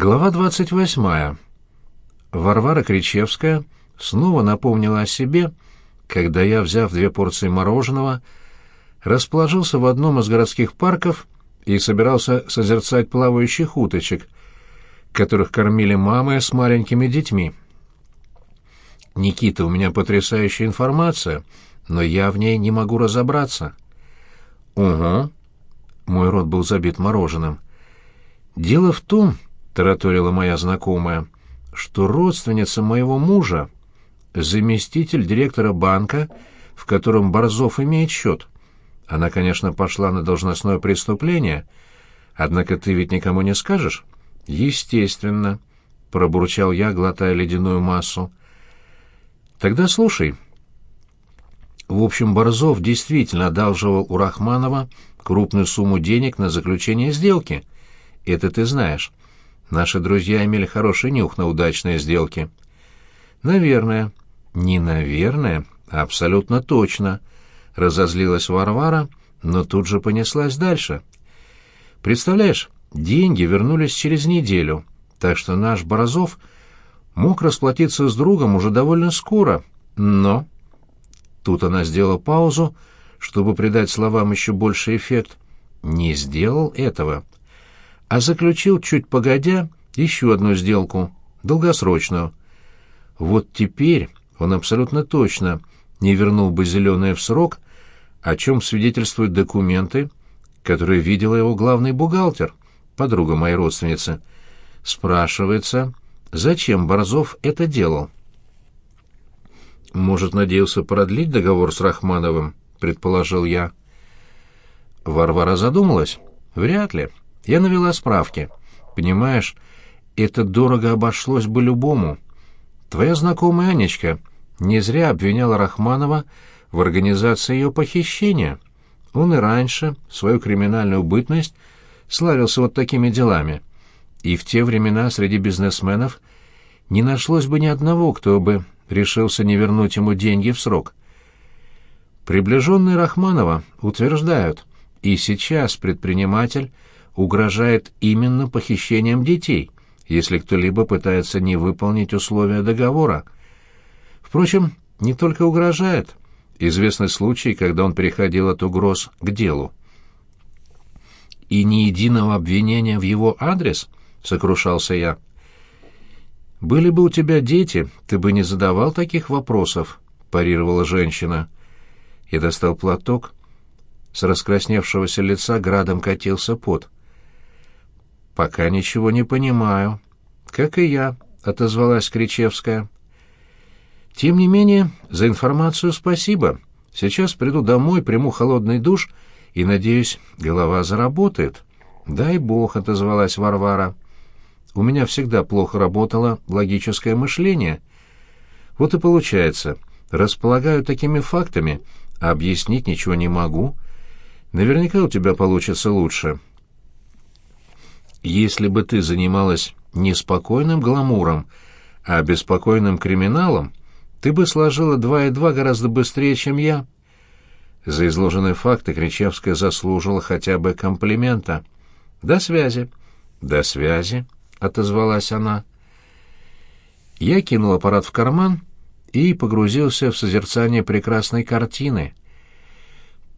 Глава 28. Варвара Кричевская снова напомнила о себе, когда я, взяв две порции мороженого, расположился в одном из городских парков и собирался созерцать плавающих уточек, которых кормили мамы с маленькими детьми. «Никита, у меня потрясающая информация, но я в ней не могу разобраться». «Угу». Мой рот был забит мороженым. «Дело в том, тараторила моя знакомая, что родственница моего мужа — заместитель директора банка, в котором Борзов имеет счет. Она, конечно, пошла на должностное преступление, однако ты ведь никому не скажешь? Естественно, — пробурчал я, глотая ледяную массу. Тогда слушай. В общем, Борзов действительно одалживал у Рахманова крупную сумму денег на заключение сделки. Это ты знаешь. Наши друзья имели хороший нюх на удачные сделки. Наверное. Не наверное, а абсолютно точно. Разозлилась Варвара, но тут же понеслась дальше. Представляешь, деньги вернулись через неделю, так что наш Борозов мог расплатиться с другом уже довольно скоро, но... Тут она сделала паузу, чтобы придать словам еще больший эффект. Не сделал этого а заключил чуть погодя еще одну сделку, долгосрочную. Вот теперь он абсолютно точно не вернул бы зеленое в срок, о чем свидетельствуют документы, которые видела его главный бухгалтер, подруга моей родственницы. Спрашивается, зачем Борзов это делал? «Может, надеялся продлить договор с Рахмановым?» — предположил я. Варвара задумалась. «Вряд ли. Я навела справки. Понимаешь, это дорого обошлось бы любому. Твоя знакомая Анечка не зря обвиняла Рахманова в организации ее похищения. Он и раньше, свою криминальную бытность, славился вот такими делами. И в те времена среди бизнесменов не нашлось бы ни одного, кто бы решился не вернуть ему деньги в срок. Приближенные Рахманова утверждают, и сейчас предприниматель угрожает именно похищением детей, если кто-либо пытается не выполнить условия договора. Впрочем, не только угрожает. Известны случаи, когда он переходил от угроз к делу. «И ни единого обвинения в его адрес?» — сокрушался я. «Были бы у тебя дети, ты бы не задавал таких вопросов», — парировала женщина. Я достал платок. С раскрасневшегося лица градом катился пот. «Пока ничего не понимаю». «Как и я», — отозвалась Кричевская. «Тем не менее, за информацию спасибо. Сейчас приду домой, приму холодный душ и, надеюсь, голова заработает». «Дай бог», — отозвалась Варвара. «У меня всегда плохо работало логическое мышление. Вот и получается, располагаю такими фактами, а объяснить ничего не могу. Наверняка у тебя получится лучше». Если бы ты занималась не спокойным гламуром, а беспокойным криминалом, ты бы сложила два и два гораздо быстрее, чем я. За изложенные факты Кричевская заслужила хотя бы комплимента. «До связи». «До связи», — отозвалась она. Я кинул аппарат в карман и погрузился в созерцание прекрасной картины.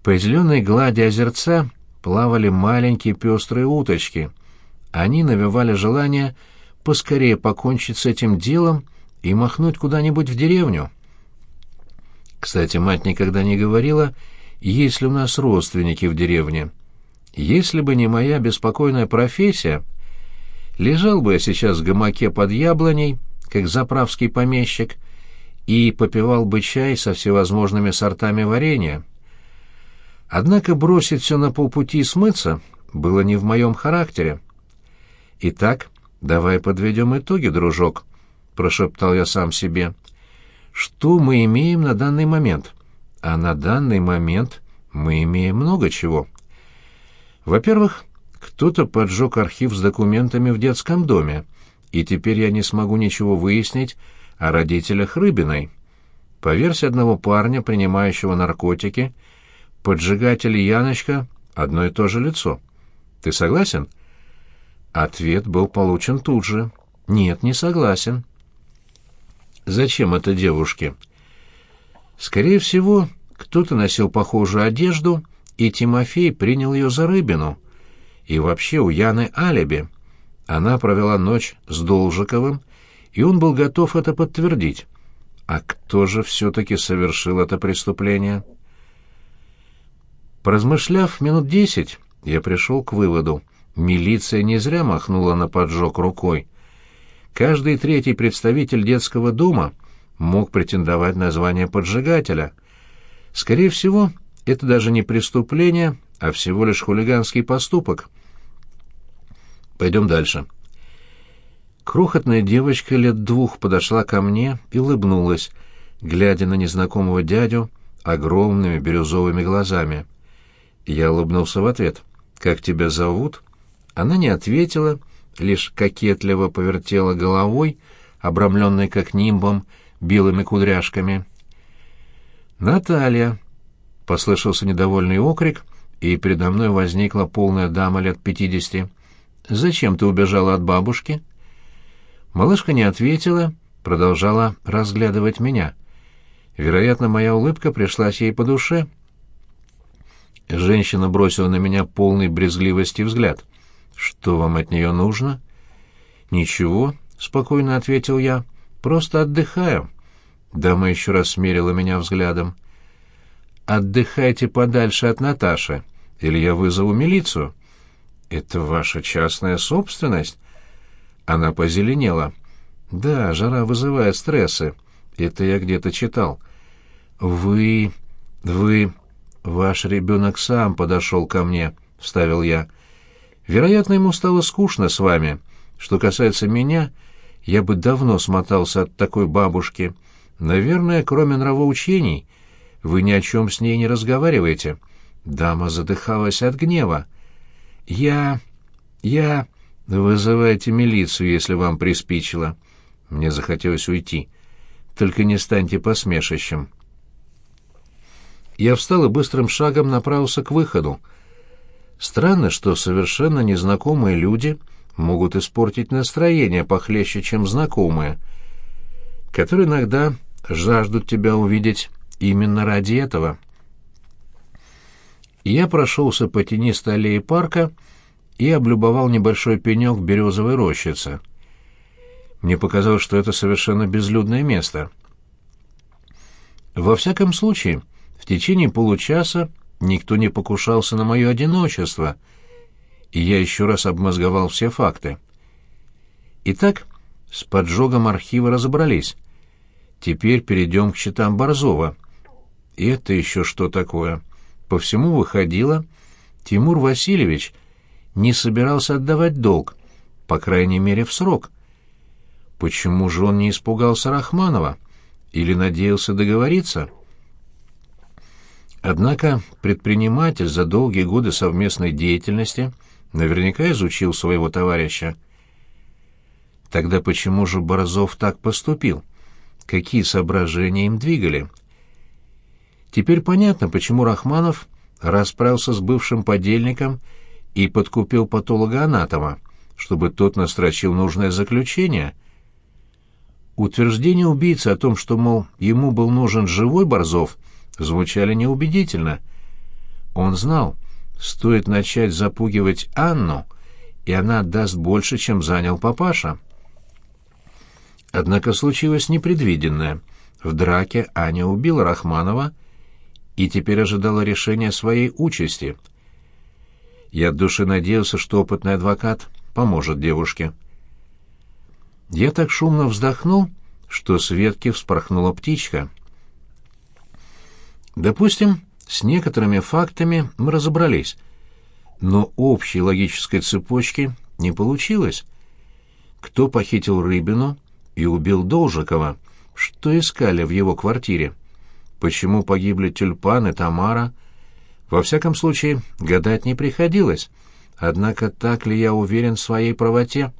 По зеленой глади озерца плавали маленькие пестрые уточки — они навевали желание поскорее покончить с этим делом и махнуть куда-нибудь в деревню. Кстати, мать никогда не говорила, есть ли у нас родственники в деревне. Если бы не моя беспокойная профессия, лежал бы я сейчас в гамаке под яблоней, как заправский помещик, и попивал бы чай со всевозможными сортами варенья. Однако бросить все на полпути и смыться было не в моем характере. «Итак, давай подведем итоги, дружок», — прошептал я сам себе. «Что мы имеем на данный момент?» «А на данный момент мы имеем много чего». «Во-первых, кто-то поджег архив с документами в детском доме, и теперь я не смогу ничего выяснить о родителях Рыбиной. По версии одного парня, принимающего наркотики, поджигатель Яночка — одно и то же лицо. Ты согласен?» Ответ был получен тут же. «Нет, не согласен». «Зачем это девушке?» «Скорее всего, кто-то носил похожую одежду, и Тимофей принял ее за рыбину. И вообще у Яны алиби. Она провела ночь с Должиковым, и он был готов это подтвердить. А кто же все-таки совершил это преступление?» Поразмышляв минут десять, я пришел к выводу. Милиция не зря махнула на поджог рукой. Каждый третий представитель детского дома мог претендовать на звание поджигателя. Скорее всего, это даже не преступление, а всего лишь хулиганский поступок. Пойдем дальше. Крохотная девочка лет двух подошла ко мне и улыбнулась, глядя на незнакомого дядю огромными бирюзовыми глазами. Я улыбнулся в ответ. «Как тебя зовут?» Она не ответила, лишь кокетливо повертела головой, обрамленной как нимбом, белыми кудряшками. «Наталья!» — послышался недовольный окрик, и передо мной возникла полная дама лет пятидесяти. «Зачем ты убежала от бабушки?» Малышка не ответила, продолжала разглядывать меня. Вероятно, моя улыбка пришлась ей по душе — Женщина бросила на меня полный брезгливости взгляд. «Что вам от нее нужно?» «Ничего», — спокойно ответил я. «Просто отдыхаю». Дама еще раз смерила меня взглядом. «Отдыхайте подальше от Наташи, или я вызову милицию». «Это ваша частная собственность?» Она позеленела. «Да, жара вызывает стрессы. Это я где-то читал». «Вы... вы...» «Ваш ребенок сам подошел ко мне», — вставил я. «Вероятно, ему стало скучно с вами. Что касается меня, я бы давно смотался от такой бабушки. Наверное, кроме нравоучений, вы ни о чем с ней не разговариваете». Дама задыхалась от гнева. «Я... я... Вызывайте милицию, если вам приспичило». Мне захотелось уйти. «Только не станьте посмешищем». Я встал и быстрым шагом направился к выходу. Странно, что совершенно незнакомые люди могут испортить настроение похлеще, чем знакомые, которые иногда жаждут тебя увидеть именно ради этого. Я прошелся по тенистой аллее парка и облюбовал небольшой пенек в березовой рощице. Мне показалось, что это совершенно безлюдное место. Во всяком случае, в течение получаса никто не покушался на мое одиночество, и я еще раз обмозговал все факты. Итак, с поджогом архива разобрались. Теперь перейдем к счетам Борзова. И это еще что такое? По всему выходило, Тимур Васильевич не собирался отдавать долг, по крайней мере, в срок. Почему же он не испугался Рахманова? Или надеялся договориться?» Однако предприниматель за долгие годы совместной деятельности наверняка изучил своего товарища. Тогда почему же Борзов так поступил? Какие соображения им двигали? Теперь понятно, почему Рахманов расправился с бывшим подельником и подкупил патолога-анатома, чтобы тот настрочил нужное заключение. Утверждение убийцы о том, что, мол, ему был нужен живой Борзов — звучали неубедительно. Он знал, стоит начать запугивать Анну, и она отдаст больше, чем занял папаша. Однако случилось непредвиденное. В драке Аня убила Рахманова и теперь ожидала решения своей участи. Я от души надеялся, что опытный адвокат поможет девушке. Я так шумно вздохнул, что с ветки вспорхнула птичка. Допустим, с некоторыми фактами мы разобрались, но общей логической цепочки не получилось. Кто похитил Рыбину и убил Должикова? Что искали в его квартире? Почему погибли Тюльпан и Тамара? Во всяком случае, гадать не приходилось. Однако так ли я уверен в своей правоте?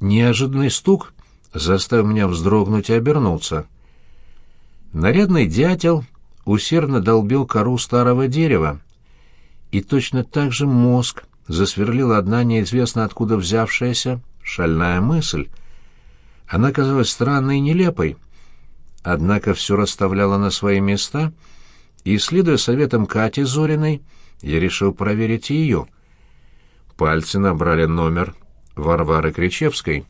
Неожиданный стук заставил меня вздрогнуть и обернуться. Нарядный дятел усердно долбил кору старого дерева, и точно так же мозг засверлила одна неизвестно откуда взявшаяся шальная мысль. Она казалась странной и нелепой, однако все расставляла на свои места, и, следуя советам Кати Зориной, я решил проверить ее. Пальцы набрали номер Варвары Кричевской.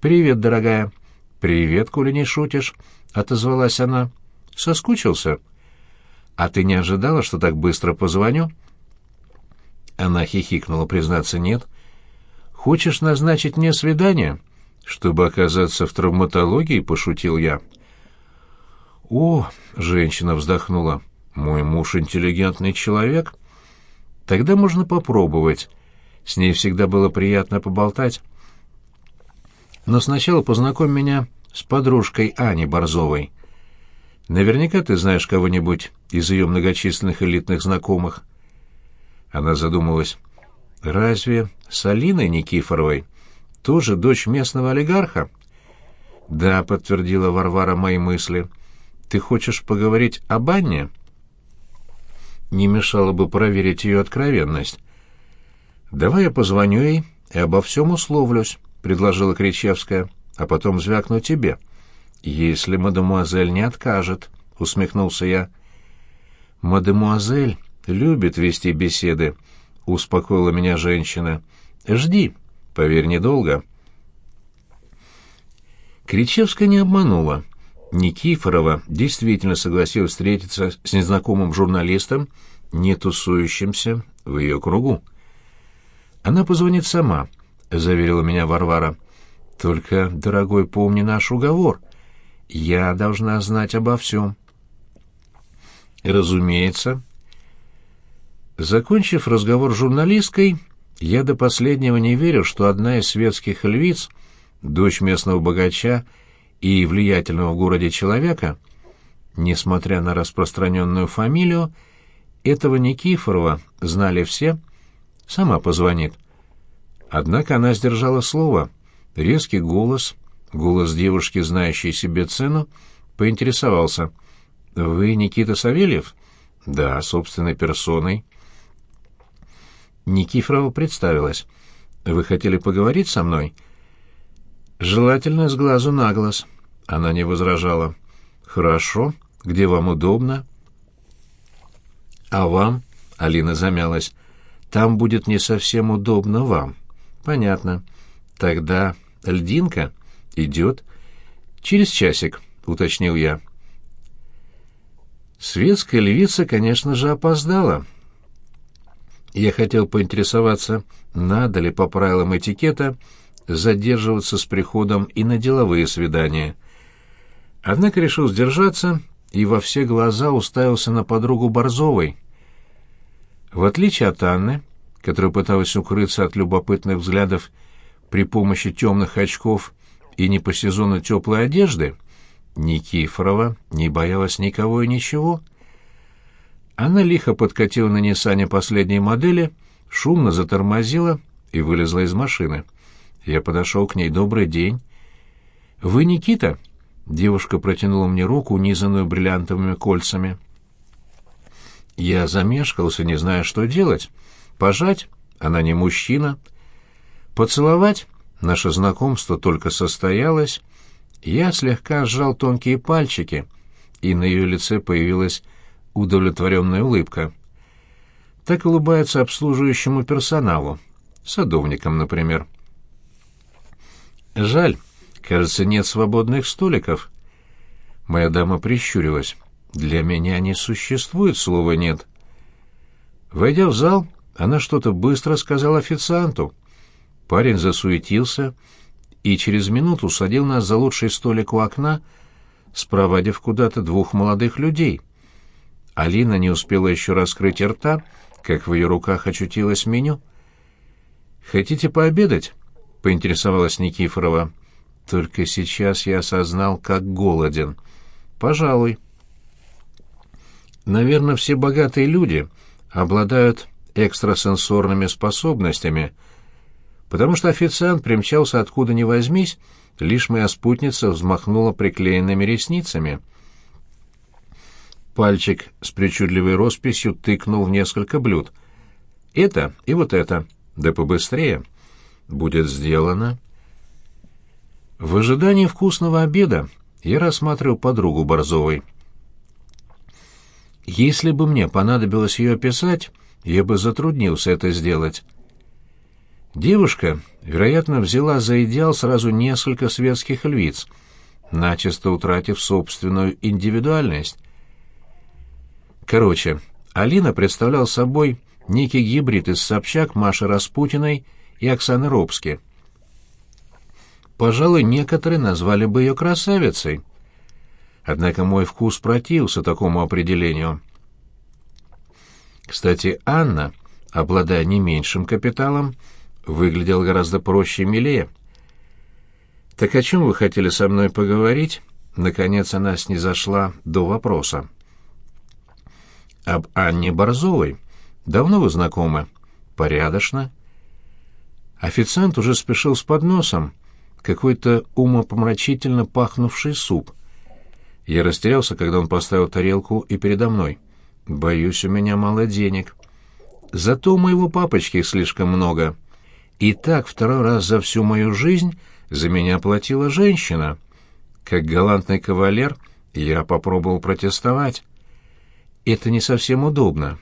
«Привет, дорогая». «Привет, коли не шутишь», — отозвалась она. «Соскучился?» «А ты не ожидала, что так быстро позвоню?» Она хихикнула, признаться, нет. «Хочешь назначить мне свидание?» «Чтобы оказаться в травматологии?» — пошутил я. «О!» — женщина вздохнула. «Мой муж интеллигентный человек. Тогда можно попробовать. С ней всегда было приятно поболтать. Но сначала познакомь меня с подружкой Ани Борзовой. Наверняка ты знаешь кого-нибудь из ее многочисленных элитных знакомых». Она задумалась. «Разве с Алиной Никифоровой тоже дочь местного олигарха?» «Да», — подтвердила Варвара мои мысли. «Ты хочешь поговорить об Анне?» Не мешало бы проверить ее откровенность. «Давай я позвоню ей и обо всем условлюсь», — предложила Кричевская, — «а потом звякну тебе». «Если мадемуазель не откажет», — усмехнулся я. «Мадемуазель любит вести беседы», — успокоила меня женщина. «Жди, поверь, недолго». Кричевская не обманула. Никифорова действительно согласилась встретиться с незнакомым журналистом, не тусующимся в ее кругу. «Она позвонит сама», — заверила меня Варвара. «Только, дорогой, помни наш уговор. Я должна знать обо всем». «Разумеется», Закончив разговор с журналисткой, я до последнего не верил, что одна из светских львиц, дочь местного богача и влиятельного в городе человека, несмотря на распространенную фамилию, этого Никифорова знали все, сама позвонит. Однако она сдержала слово. Резкий голос, голос девушки, знающей себе цену, поинтересовался. «Вы Никита Савельев?» «Да, собственной персоной». Никифорова представилась. «Вы хотели поговорить со мной?» «Желательно с глазу на глаз». Она не возражала. «Хорошо. Где вам удобно?» «А вам?» — Алина замялась. «Там будет не совсем удобно вам». «Понятно. Тогда льдинка идет». «Через часик», — уточнил я. Светская львица, конечно же, опоздала. Я хотел поинтересоваться, надо ли по правилам этикета задерживаться с приходом и на деловые свидания. Однако решил сдержаться и во все глаза уставился на подругу Борзовой. В отличие от Анны, которая пыталась укрыться от любопытных взглядов при помощи темных очков и не по сезону теплой одежды, Никифорова не боялась никого и ничего — она лихо подкатила на Ниссане последней модели, шумно затормозила и вылезла из машины. Я подошел к ней. «Добрый день». «Вы Никита?» Девушка протянула мне руку, унизанную бриллиантовыми кольцами. Я замешкался, не зная, что делать. Пожать? Она не мужчина. Поцеловать? Наше знакомство только состоялось. Я слегка сжал тонкие пальчики, и на ее лице появилась удовлетворенная улыбка. Так улыбается обслуживающему персоналу, садовникам, например. Жаль, кажется, нет свободных столиков. Моя дама прищурилась. Для меня не существует слова «нет». Войдя в зал, она что-то быстро сказала официанту. Парень засуетился и через минуту садил нас за лучший столик у окна, спровадив куда-то двух молодых людей — Алина не успела еще раскрыть рта, как в ее руках очутилось меню. «Хотите пообедать?» — поинтересовалась Никифорова. «Только сейчас я осознал, как голоден. Пожалуй». Наверное, все богатые люди обладают экстрасенсорными способностями, потому что официант примчался откуда ни возьмись, лишь моя спутница взмахнула приклеенными ресницами — Пальчик с причудливой росписью тыкнул в несколько блюд. «Это и вот это», Да побыстрее. Будет сделано. В ожидании вкусного обеда я рассматривал подругу Борзовой. Если бы мне понадобилось ее описать, я бы затруднился это сделать. Девушка, вероятно, взяла за идеал сразу несколько светских львиц, начисто утратив собственную индивидуальность. Короче, Алина представлял собой некий гибрид из Собчак, Маши Распутиной и Оксаны Робски. Пожалуй, некоторые назвали бы ее красавицей. Однако мой вкус противился такому определению. Кстати, Анна, обладая не меньшим капиталом, выглядела гораздо проще и милее. «Так о чем вы хотели со мной поговорить?» Наконец она снизошла до вопроса об Анне Борзовой. Давно вы знакомы? Порядочно. Официант уже спешил с подносом. Какой-то умопомрачительно пахнувший суп. Я растерялся, когда он поставил тарелку и передо мной. Боюсь, у меня мало денег. Зато у моего папочки их слишком много. И так второй раз за всю мою жизнь за меня платила женщина. Как галантный кавалер я попробовал протестовать это не совсем удобно.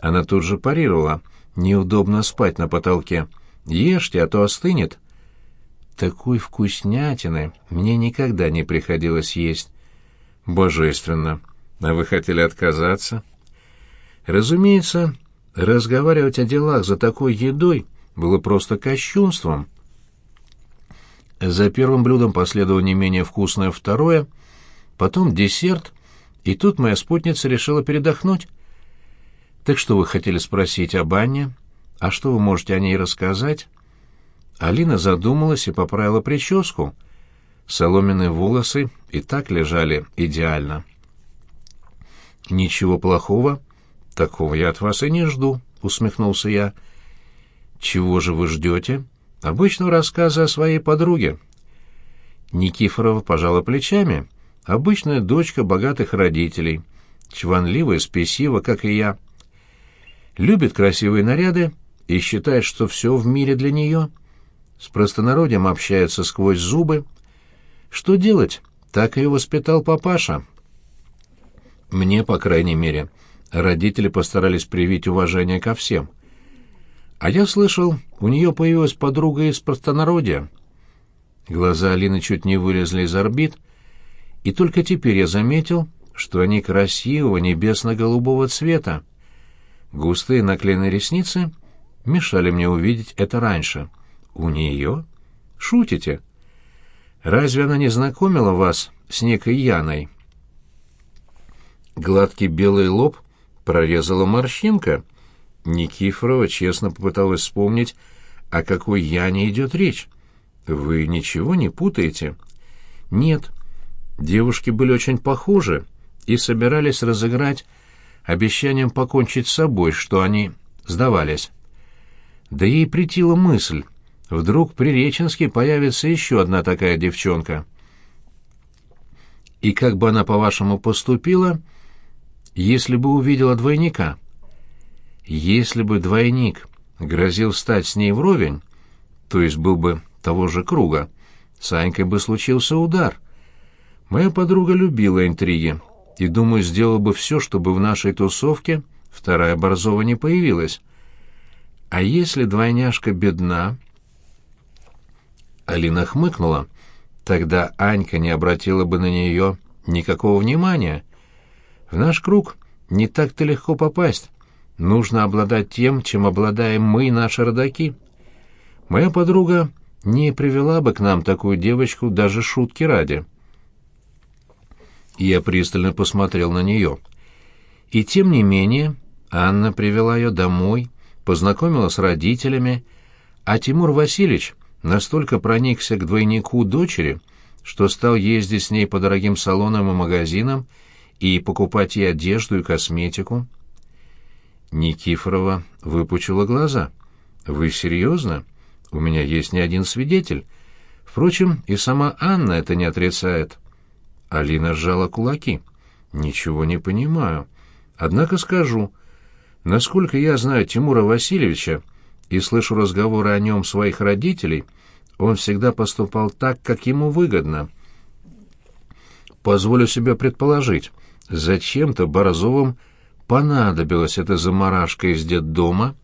Она тут же парировала. Неудобно спать на потолке. Ешьте, а то остынет. Такой вкуснятины мне никогда не приходилось есть. Божественно. А вы хотели отказаться? Разумеется, разговаривать о делах за такой едой было просто кощунством. За первым блюдом последовало не менее вкусное второе, потом десерт и тут моя спутница решила передохнуть. «Так что вы хотели спросить об Анне? А что вы можете о ней рассказать?» Алина задумалась и поправила прическу. Соломенные волосы и так лежали идеально. «Ничего плохого. Такого я от вас и не жду», — усмехнулся я. «Чего же вы ждете?» «Обычного рассказа о своей подруге». Никифорова пожала плечами Обычная дочка богатых родителей, чванливая, спесива, как и я. Любит красивые наряды и считает, что все в мире для нее. С простонародьем общается сквозь зубы. Что делать? Так ее воспитал папаша. Мне, по крайней мере, родители постарались привить уважение ко всем. А я слышал, у нее появилась подруга из простонародья. Глаза Алины чуть не вылезли из орбит, и только теперь я заметил, что они красивого небесно-голубого цвета. Густые наклеенные ресницы мешали мне увидеть это раньше. У нее? Шутите? Разве она не знакомила вас с некой Яной? Гладкий белый лоб прорезала морщинка. Никифорова честно попыталась вспомнить, о какой Яне идет речь. Вы ничего не путаете? Нет, Девушки были очень похожи и собирались разыграть обещанием покончить с собой, что они сдавались. Да ей притила мысль, вдруг при Реченске появится еще одна такая девчонка. И как бы она, по-вашему, поступила, если бы увидела двойника? Если бы двойник грозил стать с ней вровень, то есть был бы того же круга, с Анькой бы случился удар — Моя подруга любила интриги и, думаю, сделала бы все, чтобы в нашей тусовке вторая Борзова не появилась. А если двойняшка бедна? Алина хмыкнула. Тогда Анька не обратила бы на нее никакого внимания. В наш круг не так-то легко попасть. Нужно обладать тем, чем обладаем мы и наши родаки. Моя подруга не привела бы к нам такую девочку даже шутки ради. Я пристально посмотрел на нее. И тем не менее Анна привела ее домой, познакомила с родителями, а Тимур Васильевич настолько проникся к двойнику дочери, что стал ездить с ней по дорогим салонам и магазинам и покупать ей одежду и косметику. Никифорова выпучила глаза. «Вы серьезно? У меня есть не один свидетель. Впрочем, и сама Анна это не отрицает». Алина сжала кулаки. «Ничего не понимаю. Однако скажу. Насколько я знаю Тимура Васильевича, и слышу разговоры о нем своих родителей, он всегда поступал так, как ему выгодно. Позволю себе предположить, зачем-то Борзовым понадобилась эта заморашка из детдома,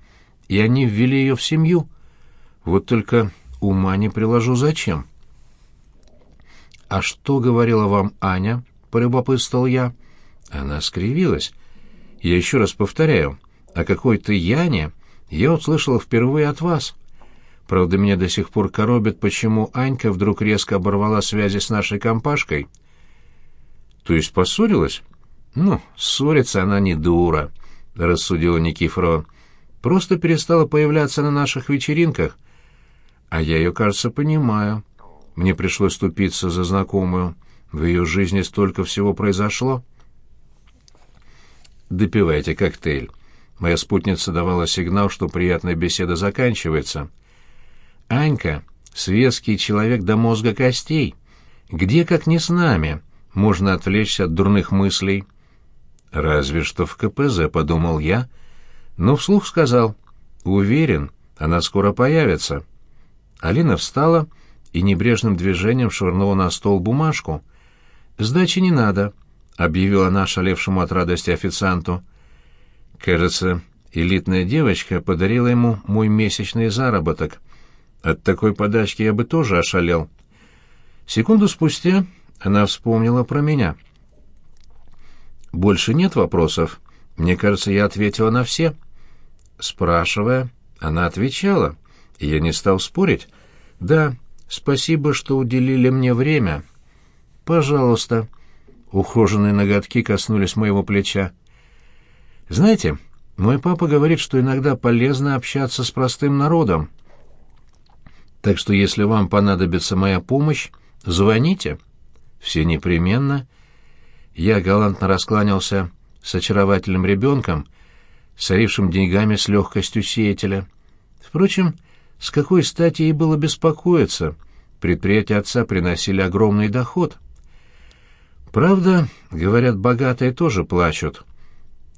и они ввели ее в семью. Вот только ума не приложу зачем. «А что говорила вам Аня?» — полюбопытствовал я. Она скривилась. «Я еще раз повторяю, о какой-то Яне я услышала впервые от вас. Правда, меня до сих пор коробит, почему Анька вдруг резко оборвала связи с нашей компашкой». «То есть поссорилась?» «Ну, ссориться она не дура», — рассудила Никифорова. «Просто перестала появляться на наших вечеринках. А я ее, кажется, понимаю. Мне пришлось ступиться за знакомую. В ее жизни столько всего произошло». «Допивайте коктейль». Моя спутница давала сигнал, что приятная беседа заканчивается. «Анька — светский человек до мозга костей. Где, как не с нами, можно отвлечься от дурных мыслей?» «Разве что в КПЗ», — подумал я, но вслух сказал. «Уверен, она скоро появится». Алина встала и небрежным движением швырнула на стол бумажку. «Сдачи не надо», — объявила она шалевшему от радости официанту. «Кажется, элитная девочка подарила ему мой месячный заработок. От такой подачки я бы тоже ошалел». Секунду спустя она вспомнила про меня — больше нет вопросов? Мне кажется, я ответила на все. Спрашивая, она отвечала, и я не стал спорить. Да, спасибо, что уделили мне время. Пожалуйста. Ухоженные ноготки коснулись моего плеча. Знаете, мой папа говорит, что иногда полезно общаться с простым народом. Так что если вам понадобится моя помощь, звоните. Все непременно я галантно раскланялся с очаровательным ребенком, сорившим деньгами с легкостью сеятеля. Впрочем, с какой стати ей было беспокоиться? Предприятия отца приносили огромный доход. Правда, говорят, богатые тоже плачут.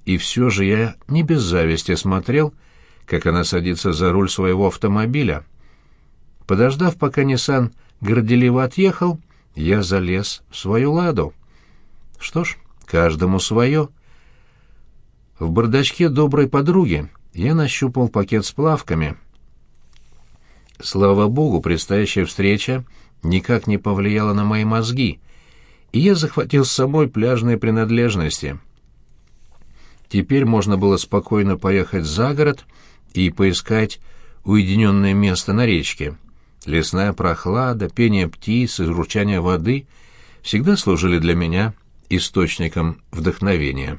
И все же я не без зависти смотрел, как она садится за руль своего автомобиля. Подождав, пока Ниссан горделиво отъехал, я залез в свою ладу. Что ж, каждому свое. В бардачке доброй подруги я нащупал пакет с плавками. Слава богу, предстоящая встреча никак не повлияла на мои мозги, и я захватил с собой пляжные принадлежности. Теперь можно было спокойно поехать за город и поискать уединенное место на речке. Лесная прохлада, пение птиц и журчание воды всегда служили для меня источником вдохновения.